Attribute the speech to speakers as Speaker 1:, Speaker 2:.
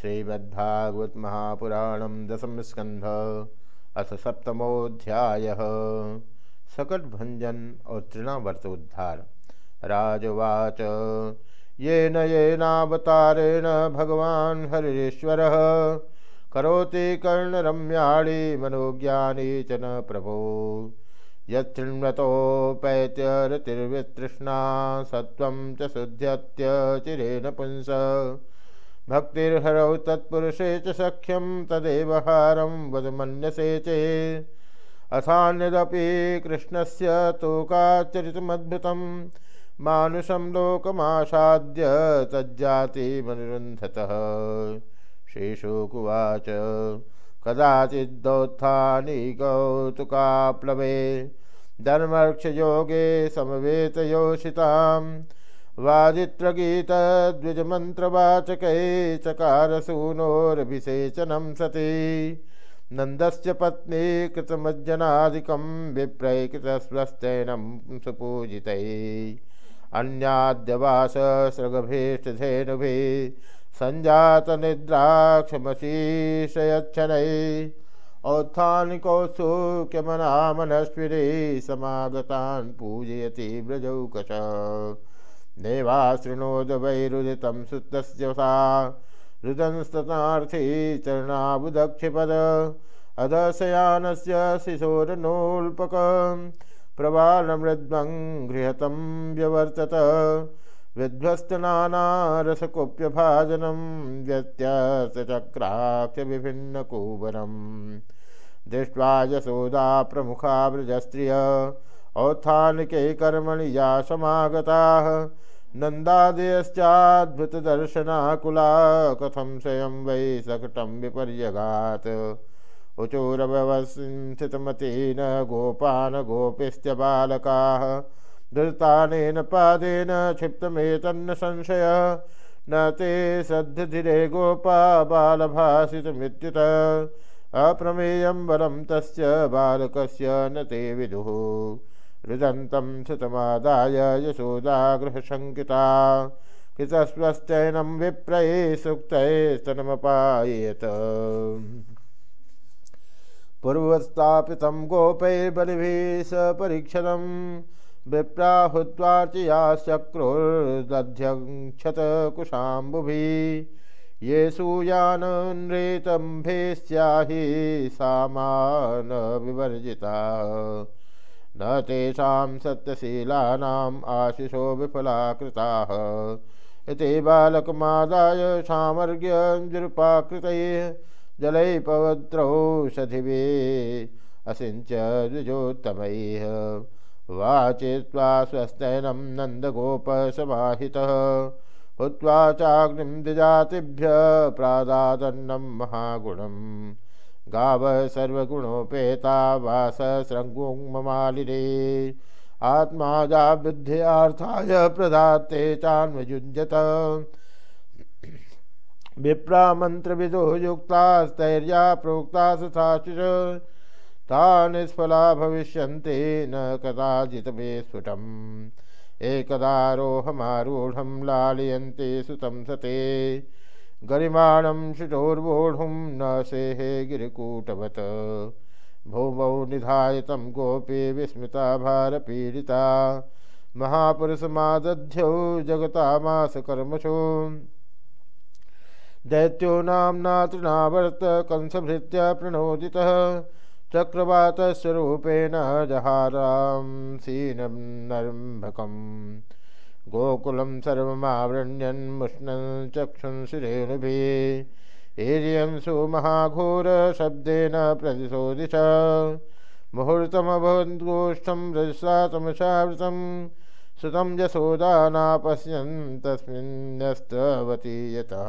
Speaker 1: श्रीमद्भागवत महापुराण दशम स्कंध अथ सप्तमोध्याय सकट भंजन और तृणावर्तोद्धार राजवाच ये येनावतारेण भगवान् हरीश्वर करोति कर्णरम्याणि मनोज्ञानी च न प्रभो। यृण्वतोपैत्यरतिर्वितृष्णा सत्त्वं च शुद्ध्यत्यचिरेण पुंस। भक्तिर्हरौ तत्पुरुषे च सख्यं तदेव हारं वदमन्यसे चे। अथान्यदपि कृष्णस्य तोकाचरितमद्भुतं मानुषं लोकमासाद्य तज्जातिमनिरुन्धतः श्रीशुकुवाच कदाचिद्दौत्थानि कौतुकाप्लवे। धर्मक्षयोगे समवेतयोषिताम् वादित्रगीतद्विजमन्त्रवाचकै चकारसूनोरभिषेचनं सति। नन्दस्य पत्नी कृतमज्जनादिकं विप्रैकृतस्वस्तैनं सुपूजितैः अन्याद्यवाससृगभीष्टधेनुभिः सञ्जातनिद्राक्षमशीषयच्छनैः औत्थानिकौत्सुक्यमनामनस्विनी समागतान् पूजयति व्रजौकश। देवाशृणोद वैरुदितं सुतस्य सा। रुदंस्तनार्थी चरणाबुदक्षिपद। अधशयानस्य शिशोरनोल्पक प्रबालमृद्वं गृहतं व्यवर्तत। विध्वस्तनानारसकुप्यभाजनं व्यत्यर्थचक्राक्षविभिन्नकूबरम् दृष्ट्वा यशोदा प्रमुखा व्रजस्त्रिय औत्थानिके कर्मणि या समागताः। नन्दादयश्चाद्भुतदर्शनाकुला कथं स्वयं वै सकटं विपर्यगात्। उचूरव्यवसिंथितमतेन गोपान् गोपिश्च बालकाः, धृतानेन पादेन क्षिप्तमेतन्न संशय, न ते सद्धधिरे गोपा बालभासितमित्युत। अप्रमेयं बलं तस्य बालकस्य न ते विदुः। रुदन्तं सुतमादाय यशोदागृहशङ्किता। कृतस्वश्चैनं विप्रये सूक्तैस्तनमपायेत पूर्वस्थापितं गोपैर्बलिभिः सपरीक्षणं विप्राहुत्वार्चया शक्रोर्दध्यक्षतकुशाम्बुभिः ये सूयानन्रेतम्भेस्याहि सामान विवर्जिता न तेषां सत्यशीलानाम् आशिषो विफलाकृताः इति बालकमादाय सामर्ग्यञ्जुरुपाकृतैः जलैः पवद्रौषधिवे असिञ्च द्विजोत्तमैः वाचित्वा स्वस्तैनं नन्दगोपसमाहितः। हुत्वा चाग्निं द्विजातिभ्य प्रादादन्नं महागुणम्। गाव सर्वगुणोपेता वास वासशृङ्गुङ्ममालिने आत्मा जा बुद्ध्यार्थाय प्रदाते चान्वयुञ्जत। विप्रा मन्त्रविदो युक्तास्तैर्या प्रोक्ता सुशाचिर ता निष्फला भविष्यन्ते न कदाचित् मे स्फुटम्। एकदारोहमारूढं लालयन्ते सुतं सते। गरिमाणं शिशोर्वोढुं न सेहे गिरिकूटवत्। भूमौ निधाय तं गोपी विस्मृता भारपीडिता। जगतामास कर्मसु। दैत्यो नाम्ना तृणावर्त कंसभृत्य प्रणोदितः। चक्रवातस्वरूपेण जहारां सीनं नर्म्भकम्। गोकुलं सर्वमावृण्यन्मुष्णं चक्षुंशिरेणुभिः ईर्यं सुमहाघोरशब्देन प्रतिशोदिश मुहूर्तमभवद्गोष्ठं रजसा तमसावृतं सुतं यशोदा नापश्यन् तस्मिन्नस्तवती यतः